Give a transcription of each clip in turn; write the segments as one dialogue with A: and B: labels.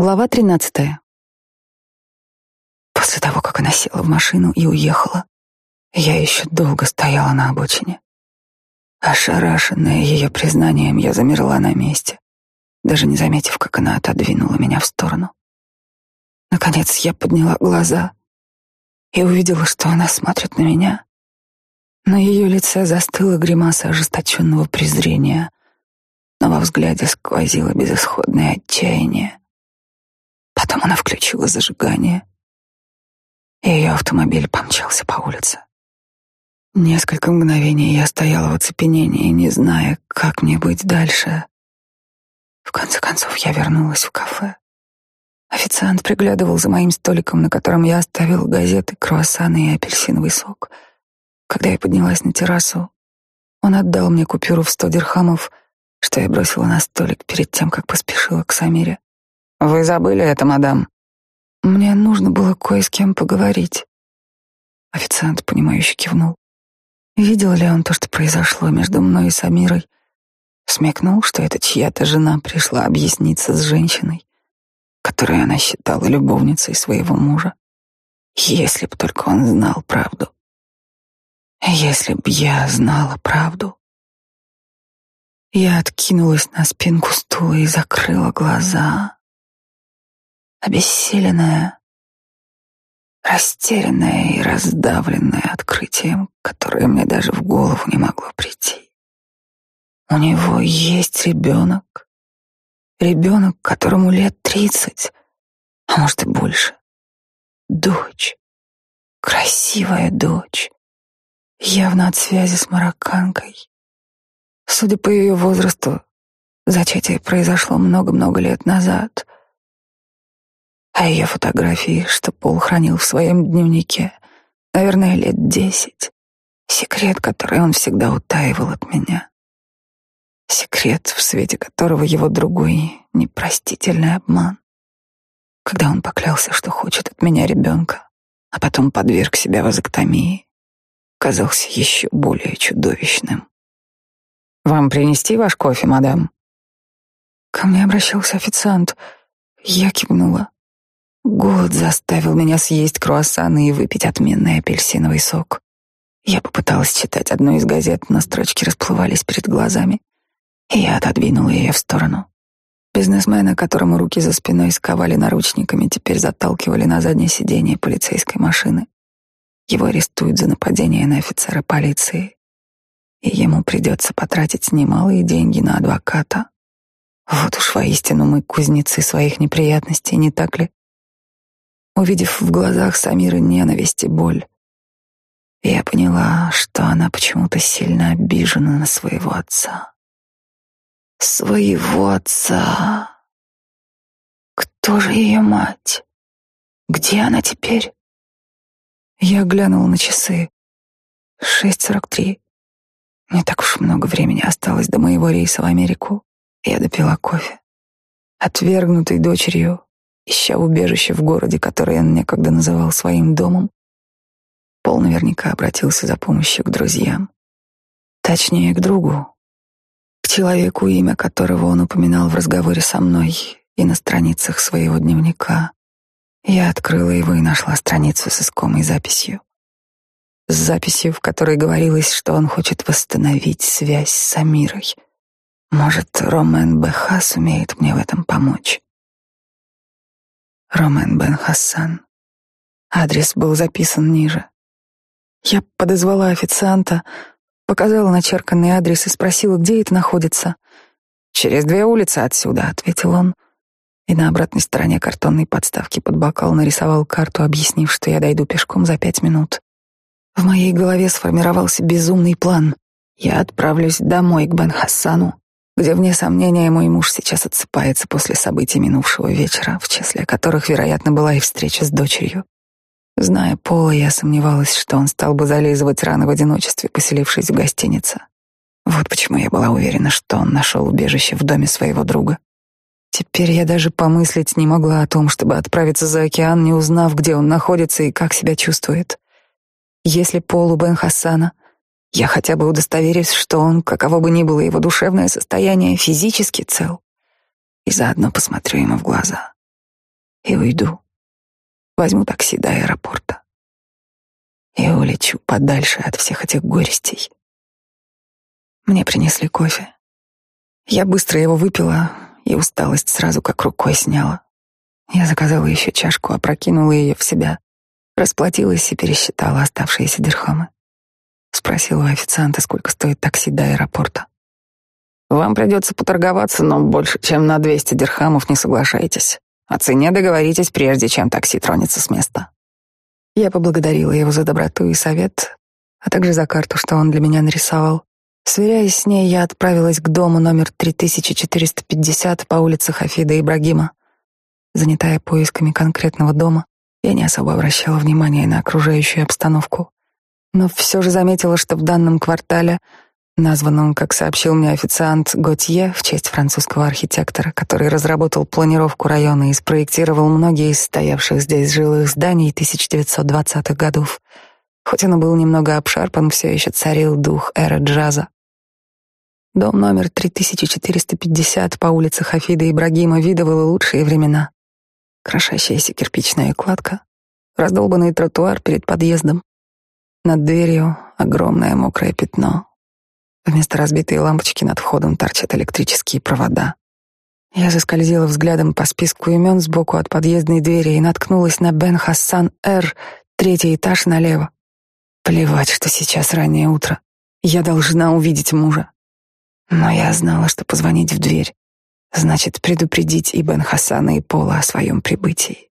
A: Глава тринадцатая. После того, как она села в машину и уехала, я еще долго стояла на обочине. Ошарашенная ее признанием, я замерла на месте, даже не заметив, как она отодвинула меня в сторону. Наконец я подняла глаза и увидела, что она смотрит на меня. На ее лице застыла гримаса ожесточенного презрения, но во взгляде сквозило безысходное отчаяние. Потом она включила зажигание, и ее автомобиль помчался по улице. Несколько мгновений я стояла в оцепенении, не зная, как мне быть дальше. В конце концов я вернулась в кафе. Официант приглядывал за моим столиком, на котором я оставила газеты, круассаны и апельсиновый сок. Когда я поднялась на террасу, он отдал мне купюру в сто дирхамов, что я бросила на столик перед тем, как поспешила к Самире.
B: Вы забыли это, мадам?
A: Мне нужно было кое с кем поговорить. Официант, понимающе кивнул. Видел ли он то, что произошло между мной и Самирой? Смекнул, что это чья-то жена пришла объясниться с женщиной, которую она считала любовницей своего мужа. Если б только он знал правду. Если б я знала правду. Я откинулась на спинку стула и закрыла глаза обессиленная, растерянная и раздавленная открытием, которое мне даже в голову не могло прийти. У него есть ребенок, ребенок, которому лет тридцать, а может и больше. Дочь, красивая дочь, явно от связи с марокканкой. Судя по ее возрасту, зачатие произошло много-много лет назад — а ее фотографии, что Пол хранил в своем дневнике, наверное, лет десять. Секрет, который он всегда утаивал от меня. Секрет, в свете которого его другой непростительный обман. Когда он поклялся, что хочет от меня ребенка, а потом подверг себя вазоктомии, казался еще более чудовищным.
B: «Вам принести ваш кофе, мадам?»
A: Ко мне обращался официант. Я кивнула. Голод заставил меня съесть круассаны и выпить отменный апельсиновый сок. Я попыталась читать одну из газет, но строчки расплывались перед глазами, и я отодвинула ее в сторону. Бизнесмена, которому руки за спиной сковали наручниками, теперь заталкивали на заднее сиденье полицейской машины. Его арестуют за нападение на офицера полиции, и ему придется потратить немалые деньги на адвоката. Вот уж воистину мы кузнецы своих неприятностей, не так ли? Увидев в глазах Самиры ненависть и боль, я поняла, что она почему-то сильно обижена на своего отца. Своего отца. Кто же ее мать? Где она теперь? Я глянула на часы. Шесть сорок три. Не так уж много времени осталось до моего рейса в Америку. Я допила кофе. Отвергнутой дочерью, ища убежище в городе, который он некогда называл своим домом, Пол наверняка обратился за помощью к друзьям. Точнее, к другу, к человеку, имя которого он упоминал в разговоре со мной и на страницах своего дневника. Я открыла его и нашла страницу с искомой записью. С записью, в которой говорилось, что он хочет восстановить связь с Амирой. Может, Ромен Беха сумеет мне в этом помочь. Ромен Бен Хассан. Адрес был записан ниже. Я подозвала официанта, показала начерканный адрес и спросила, где это находится. «Через две улицы отсюда», — ответил он. И на обратной стороне картонной подставки под бокал нарисовал карту, объяснив, что я дойду пешком за пять минут. В моей голове сформировался безумный план. Я отправлюсь домой к Бен Хассану, где, вне сомнения, мой муж сейчас отсыпается после событий минувшего вечера, в числе которых, вероятно, была и встреча с дочерью. Зная Пола, я сомневалась, что он стал бы зализывать раны в одиночестве, поселившись в гостинице. Вот почему я была уверена, что он нашел убежище в доме своего друга. Теперь я даже помыслить не могла о том, чтобы отправиться за океан, не узнав, где он находится и как себя чувствует. Если Полу Бен Хассана я хотя бы удостоверюсь, что он, каково бы ни было его душевное состояние, физически цел. И заодно посмотрю ему в глаза. и уйду. Возьму такси до аэропорта и улечу подальше от всех этих горестей. Мне принесли кофе. Я быстро его выпила, и усталость сразу как рукой сняла. Я заказала еще чашку, опрокинула ее в себя, расплатилась и пересчитала оставшиеся дирхамы. Спросила у официанта, сколько стоит такси до аэропорта. «Вам придется поторговаться, но больше, чем на 200 дирхамов не соглашайтесь. О цене договоритесь, прежде чем такси тронется с места». Я поблагодарила его за доброту и совет, а также за карту, что он для меня нарисовал. Сверяясь с ней, я отправилась к дому номер 3450 по улице Хафида Ибрагима. Занятая поисками конкретного дома, я не особо обращала внимания на окружающую обстановку, но все же заметила, что в данном квартале, названном, как сообщил мне официант, Готье в честь французского архитектора, который разработал планировку района и спроектировал многие из стоявших здесь жилых зданий 1920-х годов, хоть он и был немного обшарпан, все еще царил дух эры джаза. Дом номер 3450 по улице Хафида Ибрагима видывал лучшие времена крошащаяся кирпичная кладка, раздолбанный тротуар перед подъездом. Над дверью огромное мокрое пятно. Вместо разбитой лампочки над входом торчат электрические провода. Я заскользила взглядом по списку имен сбоку от подъездной двери и наткнулась на Бен Хассан Р, третий этаж налево. Плевать, что сейчас раннее утро. Я должна увидеть мужа. Но я знала, что позвонить в дверь значит предупредить Ибн Хасана и Пола о своем прибытии.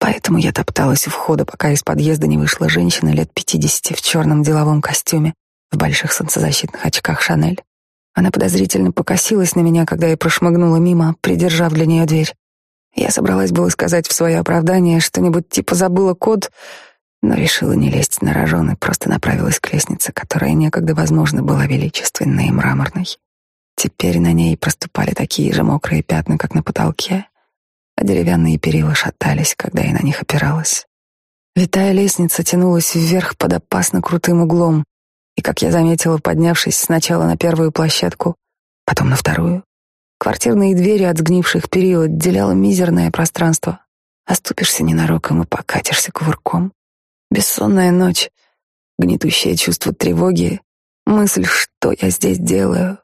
A: Поэтому я топталась у входа, пока из подъезда не вышла женщина лет пятидесяти в черном деловом костюме, в больших солнцезащитных очках Шанель. Она подозрительно покосилась на меня, когда я прошмыгнула мимо, придержав для нее дверь. Я собралась было сказать в свое оправдание что-нибудь типа «забыла код», но решила не лезть на рожон и просто направилась к лестнице, которая некогда, возможно, была величественной и мраморной. Теперь на ней проступали такие же мокрые пятна, как на потолке, а деревянные перила шатались, когда я на них опиралась. Витая лестница тянулась вверх под опасно крутым углом, и, как я заметила, поднявшись сначала на первую площадку, потом на вторую, квартирные двери от сгнивших перил отделяло мизерное пространство. Оступишься ненароком и покатишься кувырком. Бессонная ночь, гнетущее чувство тревоги, мысль, что я здесь делаю,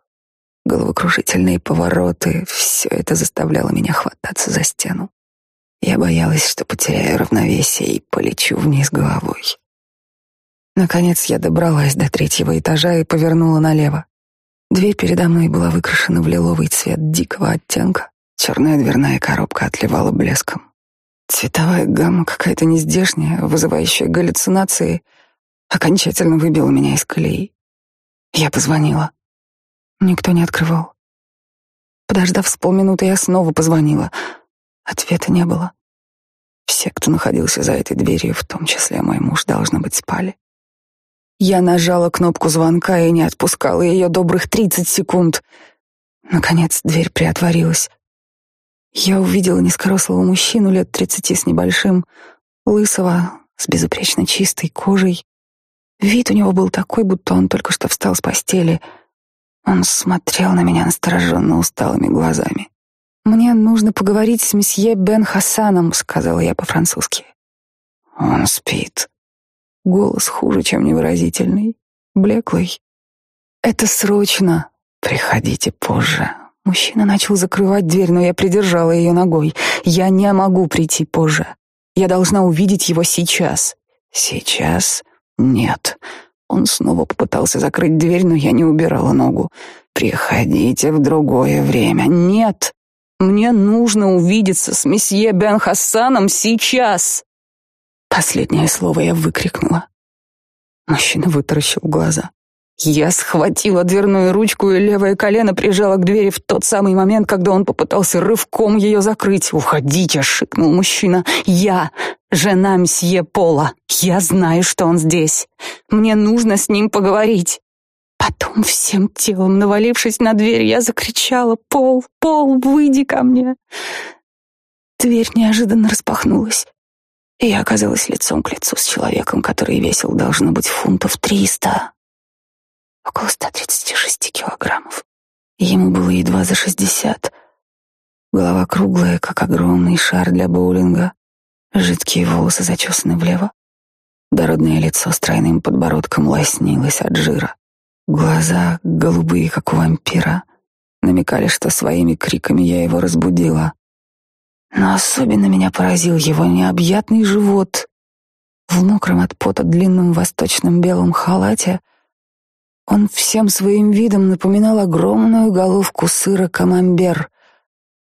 A: головокружительные повороты — все это заставляло меня хвататься за стену. Я боялась, что потеряю равновесие и полечу вниз головой. Наконец я добралась до третьего этажа и повернула налево. Дверь передо мной была выкрашена в лиловый цвет дикого оттенка. Черная дверная коробка отливала блеском. Цветовая гамма какая-то нездешняя, вызывающая галлюцинации, окончательно выбила меня из колеи. Я позвонила. Никто не открывал. Подождав с полминуты, я снова позвонила. Ответа не было. Все, кто находился за этой дверью, в том числе мой муж, должно быть, спали. Я нажала кнопку звонка и не отпускала ее добрых тридцать секунд. Наконец дверь приотворилась. Я увидела низкорослого мужчину лет тридцати с небольшим, лысого, с безупречно чистой кожей. Вид у него был такой, будто он только что встал с постели — он смотрел на меня настороженно усталыми глазами. «Мне нужно поговорить с месье Бен Хасаном», — сказала я по-французски. «Он спит». Голос хуже, чем невыразительный, блеклый. «Это срочно. Приходите позже». Мужчина начал закрывать дверь, но я придержала ее ногой. «Я не могу прийти позже. Я должна увидеть его сейчас». «Сейчас? Нет. Он снова попытался закрыть дверь, но я не убирала ногу. «Приходите в другое время». «Нет, мне нужно увидеться с месье Бен Хассаном сейчас!» Последнее слово я выкрикнула. Мужчина вытаращил глаза. Я схватила дверную ручку и левое колено прижала к двери в тот самый момент, когда он попытался рывком ее закрыть. «Уходите!» — шикнул мужчина. «Я жена мсье Пола. Я знаю, что он здесь. Мне нужно с ним поговорить». Потом всем телом, навалившись на дверь, я закричала «Пол, Пол, выйди ко мне!» Дверь неожиданно распахнулась, и я оказалась лицом к лицу с человеком, который весил, должно быть, фунтов триста около 136 килограммов. Ему было едва за 60. Голова круглая, как огромный шар для боулинга. Жидкие волосы зачесаны влево. Дородное лицо с тройным подбородком лоснилось от жира. Глаза, голубые, как у вампира, намекали, что своими криками я его разбудила. Но особенно меня поразил его необъятный живот. В мокром от пота длинном восточном белом халате он всем своим видом напоминал огромную головку сыра камамбер,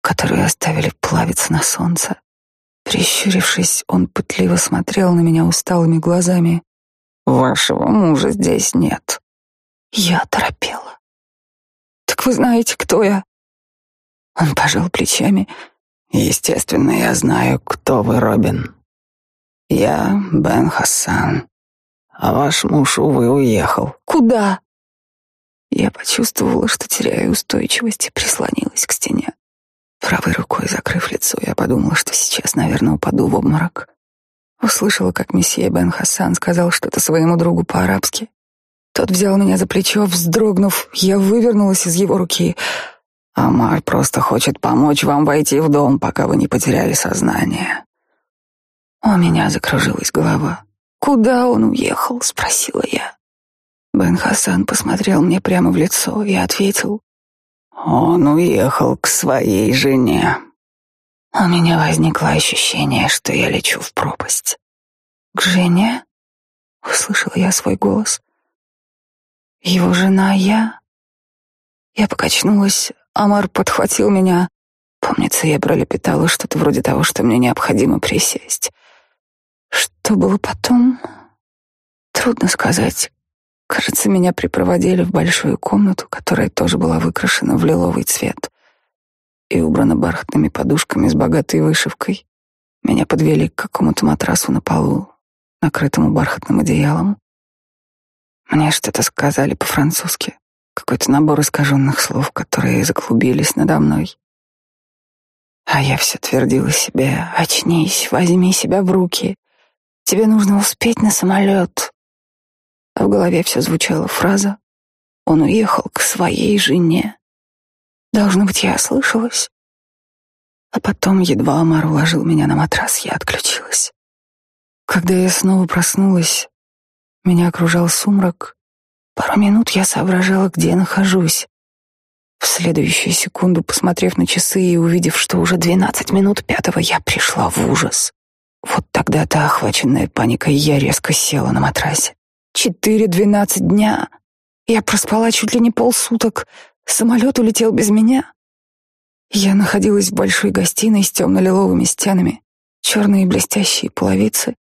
A: которую оставили плавиться на солнце. Прищурившись, он пытливо смотрел на меня усталыми глазами. «Вашего мужа здесь нет». Я торопела. «Так вы знаете, кто я?» Он пожал плечами. «Естественно, я знаю, кто вы, Робин. Я Бен Хассан, а ваш муж, увы, уехал». «Куда?» Я почувствовала, что теряю устойчивость и прислонилась к стене. Правой рукой закрыв лицо, я подумала, что сейчас, наверное, упаду в обморок. Услышала, как месье Бен Хасан сказал что-то своему другу по-арабски. Тот взял меня за плечо, вздрогнув, я вывернулась из его руки. «Амар просто хочет помочь вам войти в дом, пока вы не потеряли сознание». У меня закружилась голова. «Куда он уехал?» — спросила я. Бен Хасан посмотрел мне прямо в лицо и ответил. Он уехал к своей жене. У меня возникло ощущение, что я лечу в пропасть. К жене? Услышала я свой голос. Его жена я? Я покачнулась, Амар подхватил меня. Помнится, я пролепетала что-то вроде того, что мне необходимо присесть. Что было потом? Трудно сказать. Кажется, меня припроводили в большую комнату, которая тоже была выкрашена в лиловый цвет и убрана бархатными подушками с богатой вышивкой. Меня подвели к какому-то матрасу на полу, накрытому бархатным одеялом. Мне что-то сказали по-французски, какой-то набор искаженных слов, которые заклубились надо мной. А я все твердила себе, очнись, возьми себя в руки. Тебе нужно успеть на самолет в голове все звучала фраза «Он уехал к своей жене». Должно быть, я ослышалась. А потом, едва Амар уложил меня на матрас, я отключилась. Когда я снова проснулась, меня окружал сумрак. Пару минут я соображала, где нахожусь. В следующую секунду, посмотрев на часы и увидев, что уже двенадцать минут пятого, я пришла в ужас. Вот тогда-то, охваченная паникой, я резко села на матрасе. Четыре двенадцать дня. Я проспала чуть ли не полсуток. Самолет улетел без меня. Я находилась в большой гостиной с темно-лиловыми стенами, черные блестящие половицы,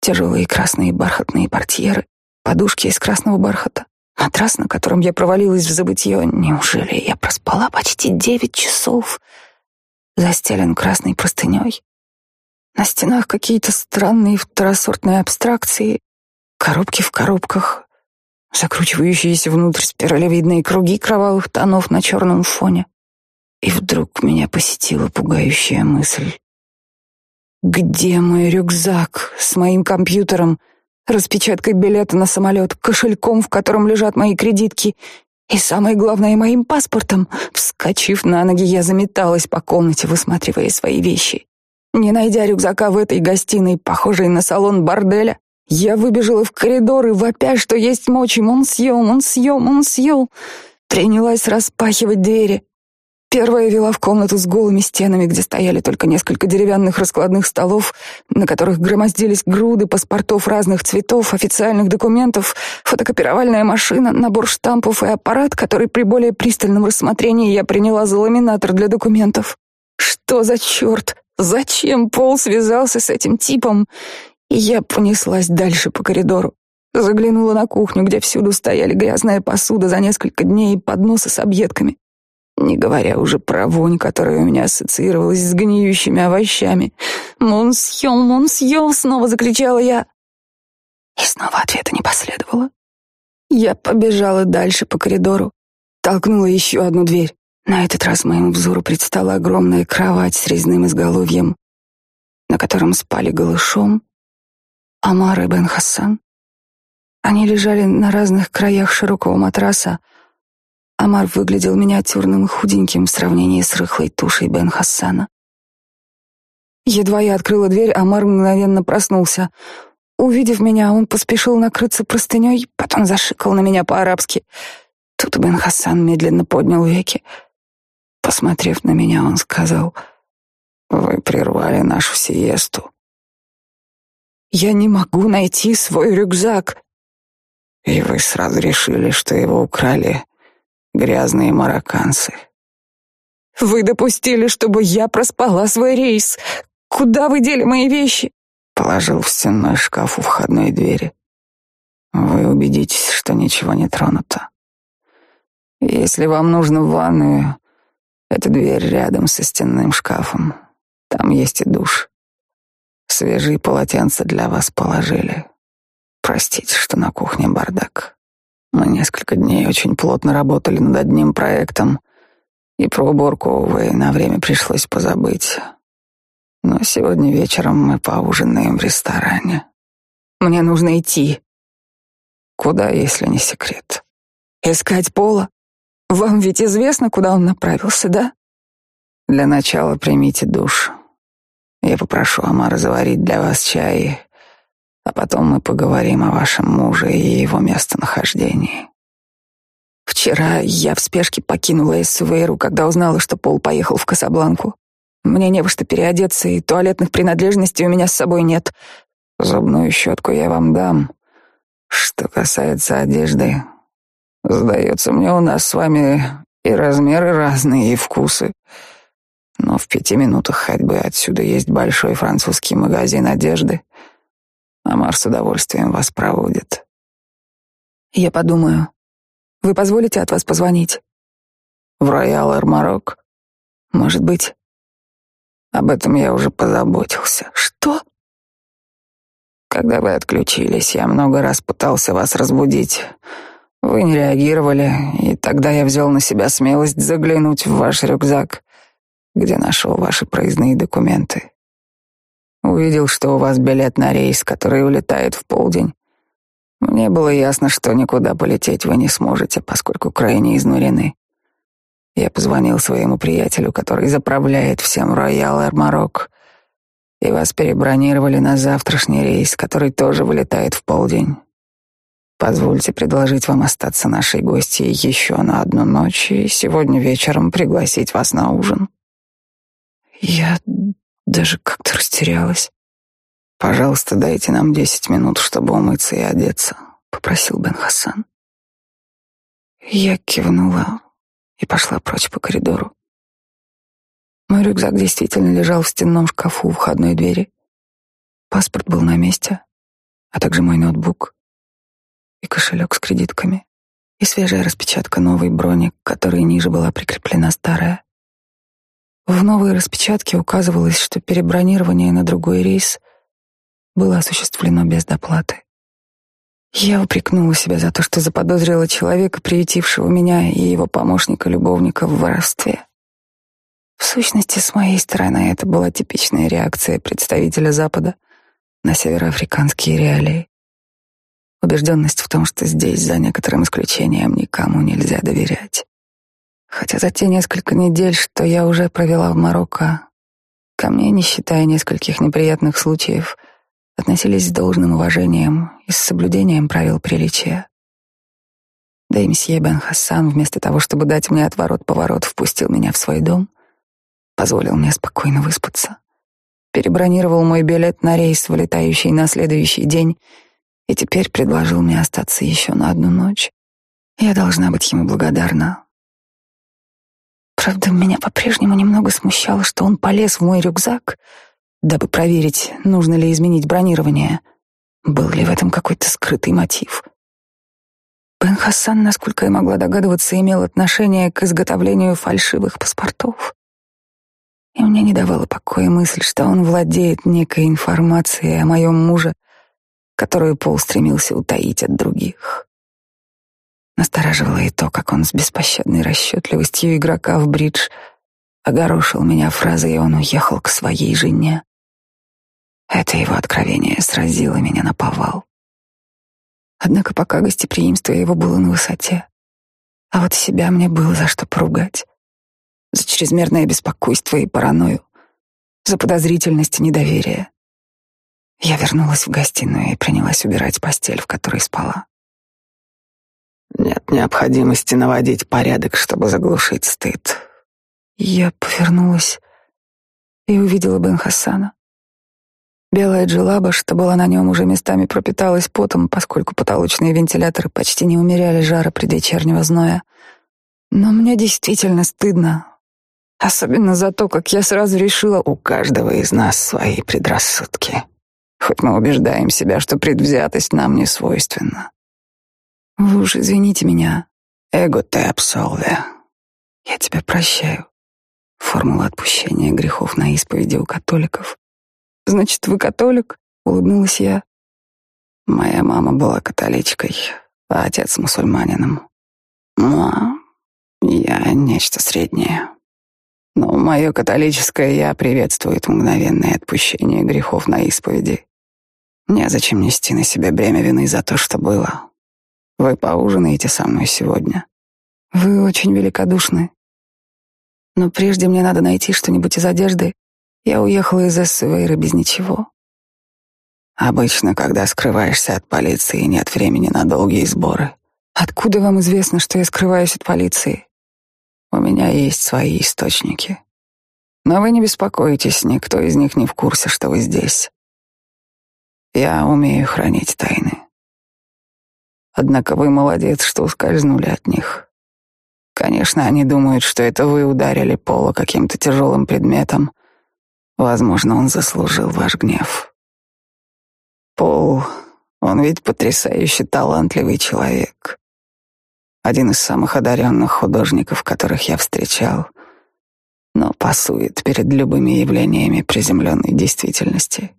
A: тяжелые красные бархатные портьеры, подушки из красного бархата, матрас, на котором я провалилась в забытье. Неужели я проспала почти девять часов? Застелен красной простыней. На стенах какие-то странные второсортные абстракции, Коробки в коробках, закручивающиеся внутрь спиралевидные круги кровавых тонов на черном фоне. И вдруг меня посетила пугающая мысль. Где мой рюкзак с моим компьютером, распечаткой билета на самолет, кошельком, в котором лежат мои кредитки, и самое главное, моим паспортом? Вскочив на ноги, я заметалась по комнате, высматривая свои вещи. Не найдя рюкзака в этой гостиной, похожей на салон борделя, я выбежала в коридор и, вопя, что есть мочи, он съел, он съел, он съел, принялась распахивать двери. Первая вела в комнату с голыми стенами, где стояли только несколько деревянных раскладных столов, на которых громоздились груды паспортов разных цветов, официальных документов, фотокопировальная машина, набор штампов и аппарат, который при более пристальном рассмотрении я приняла за ламинатор для документов. Что за черт? Зачем Пол связался с этим типом? Я понеслась дальше по коридору. Заглянула на кухню, где всюду стояли грязная посуда за несколько дней и подносы с объедками. Не говоря уже про вонь, которая у меня ассоциировалась с гниющими овощами. «Монсье, монсье!» — снова закричала я. И снова ответа не последовало. Я побежала дальше по коридору, толкнула еще одну дверь. На этот раз моему взору предстала огромная кровать с резным изголовьем, на котором спали голышом Амар и Бен Хассан. Они лежали на разных краях широкого матраса, Амар выглядел миниатюрным и худеньким в сравнении с рыхлой тушей Бен Хассана. Едва я открыла дверь, Амар мгновенно проснулся. Увидев меня, он поспешил накрыться простыней, потом зашикал на меня по-арабски. Тут Бен Хасан медленно поднял веки. Посмотрев на меня, он сказал, «Вы прервали нашу сиесту». «Я не могу найти свой рюкзак». «И вы сразу решили, что его украли грязные марокканцы». «Вы допустили, чтобы я проспала свой рейс. Куда вы дели мои вещи?» Положил в стенной шкаф у входной двери. Вы убедитесь, что ничего не тронуто. Если вам нужно в ванную, эта дверь рядом со стенным шкафом. Там есть и душ. Свежие полотенца для вас положили. Простите, что на кухне бардак. Мы несколько дней очень плотно работали над одним проектом, и про уборку, увы, на время пришлось позабыть. Но сегодня вечером мы поужинаем в ресторане. Мне нужно идти. Куда, если не секрет? Искать Пола? Вам ведь известно, куда он направился, да? Для начала примите душ. Я попрошу Амара заварить для вас чай, а потом мы поговорим о вашем муже и его местонахождении. Вчера я в спешке покинула Эссувейру, когда узнала, что Пол поехал в Касабланку. Мне не во что переодеться, и туалетных принадлежностей у меня с собой нет. Зубную щетку я вам дам. Что касается одежды, сдается мне, у нас с вами и размеры разные, и вкусы. Но в пяти минутах ходьбы отсюда есть большой французский магазин одежды. Амар с удовольствием вас проводит. Я подумаю. Вы позволите от вас позвонить? В Роял Эрмарок? Может быть. Об этом я уже позаботился. Что? Когда вы отключились, я много раз пытался вас разбудить. Вы не реагировали, и тогда я взял на себя смелость заглянуть в ваш рюкзак, где нашел ваши проездные документы. Увидел, что у вас билет на рейс, который улетает в полдень. Мне было ясно, что никуда полететь вы не сможете, поскольку крайне изнурены. Я позвонил своему приятелю, который заправляет всем Роял Эр Марок, и вас перебронировали на завтрашний рейс, который тоже вылетает в полдень. Позвольте предложить вам остаться нашей гостьей еще на одну ночь и сегодня вечером пригласить вас на ужин. Я даже как-то растерялась. Пожалуйста, дайте нам десять минут, чтобы умыться и одеться, попросил Бен Хасан. Я кивнула, и пошла прочь по коридору. Мой рюкзак действительно лежал в стенном шкафу у входной двери. Паспорт был на месте, а также мой ноутбук и кошелек с кредитками, и свежая распечатка новой брони, к которой ниже была прикреплена старая. В новой распечатке указывалось, что перебронирование на другой рейс было осуществлено без доплаты. Я упрекнула себя за то, что заподозрила человека, приютившего меня и его помощника-любовника в воровстве. В сущности, с моей стороны, это была типичная реакция представителя Запада на североафриканские реалии. Убежденность в том, что здесь, за некоторым исключением, никому нельзя доверять. Хотя за те несколько недель, что я уже провела в Марокко, ко мне, не считая нескольких неприятных случаев, относились с должным уважением и с соблюдением правил приличия. Да и месье Бен Хассан, вместо того, чтобы дать мне отворот-поворот, впустил меня в свой дом, позволил мне спокойно выспаться, перебронировал мой билет на рейс, вылетающий на следующий день, и теперь предложил мне остаться еще на одну ночь. Я должна быть ему благодарна. Правда, меня по-прежнему немного смущало, что он полез в мой рюкзак — дабы проверить, нужно ли изменить бронирование. Был ли в этом какой-то скрытый мотив? Бен Хассан, насколько я могла догадываться, имел отношение к изготовлению фальшивых паспортов. И мне не давала покоя мысль, что он владеет некой информацией о моем муже, которую Пол стремился утаить от других. Настораживало и то, как он с беспощадной расчетливостью игрока в бридж огорошил меня фразой, и он уехал к своей жене. Это его откровение сразило меня на повал. Однако пока гостеприимство его было на высоте, А вот себя мне было за что поругать. За чрезмерное беспокойство и паранойю, за подозрительность и недоверие. Я вернулась в гостиную и принялась убирать постель, в которой спала.
B: Нет необходимости наводить порядок, чтобы заглушить стыд.
A: Я повернулась и увидела Бен Хасана. Белая джелаба, что была на нем, уже местами пропиталась потом, поскольку потолочные вентиляторы почти не умеряли жара предвечернего зноя. Но мне действительно стыдно. Особенно за то, как я сразу решила,
B: у каждого из нас свои предрассудки. Хоть мы убеждаем себя, что предвзятость нам не свойственна.
A: Вы уж извините меня.
B: Эго те абсолве.
A: Я тебя прощаю. Формула отпущения грехов на исповеди у католиков. Значит, вы католик? Улыбнулась я.
B: Моя мама была католичкой, а отец мусульманином. Ну, а я нечто среднее. Но мое католическое «я» приветствует мгновенное отпущение грехов на исповеди. Незачем нести на себе бремя вины за то, что было. Вы поужинаете со мной сегодня.
A: Вы очень великодушны. Но прежде мне надо найти что-нибудь из одежды, я уехала из Эссевейра без ничего.
B: Обычно, когда скрываешься от полиции, нет времени на долгие сборы.
A: Откуда вам известно, что я скрываюсь от полиции?
B: У меня есть свои источники. Но вы не беспокойтесь, никто из них не в курсе, что вы здесь. Я умею хранить тайны. Однако вы молодец, что ускользнули от них. Конечно, они думают, что это вы ударили Пола каким-то тяжелым предметом, Возможно, он заслужил ваш гнев. Пол, он ведь потрясающе талантливый человек. Один из самых одаренных художников, которых я встречал, но пасует перед любыми явлениями приземленной действительности.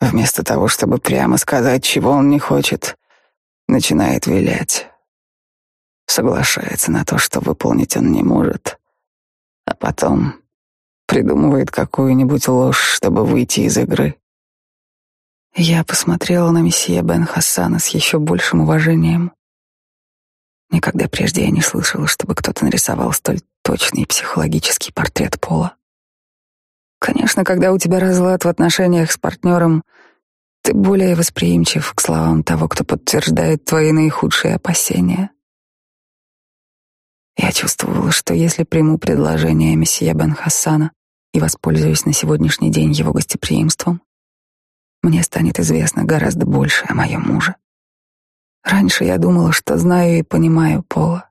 B: Вместо того, чтобы прямо сказать, чего он не хочет, начинает вилять. Соглашается на то, что выполнить он не может, а потом придумывает какую-нибудь ложь, чтобы выйти из игры.
A: Я посмотрела на месье Бен Хассана с еще большим уважением. Никогда прежде я не слышала, чтобы кто-то нарисовал столь точный психологический портрет Пола. Конечно, когда у тебя разлад в отношениях с партнером, ты более восприимчив к словам того, кто подтверждает твои наихудшие опасения. Я чувствовала, что если приму предложение месье Бен Хассана, и воспользуюсь на сегодняшний день его гостеприимством, мне станет известно гораздо больше о моем муже. Раньше я думала, что знаю и понимаю Пола.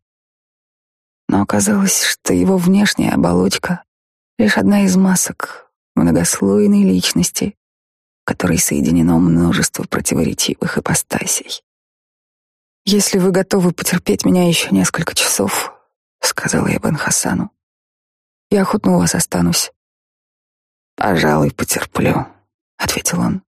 A: Но оказалось, что его внешняя оболочка — лишь одна из масок многослойной личности, которой соединено множество противоречивых ипостасей. «Если вы готовы потерпеть меня еще несколько часов», — сказала я Бен Хасану, — «я охотно у вас останусь.
B: «Пожалуй, потерплю», — ответил он.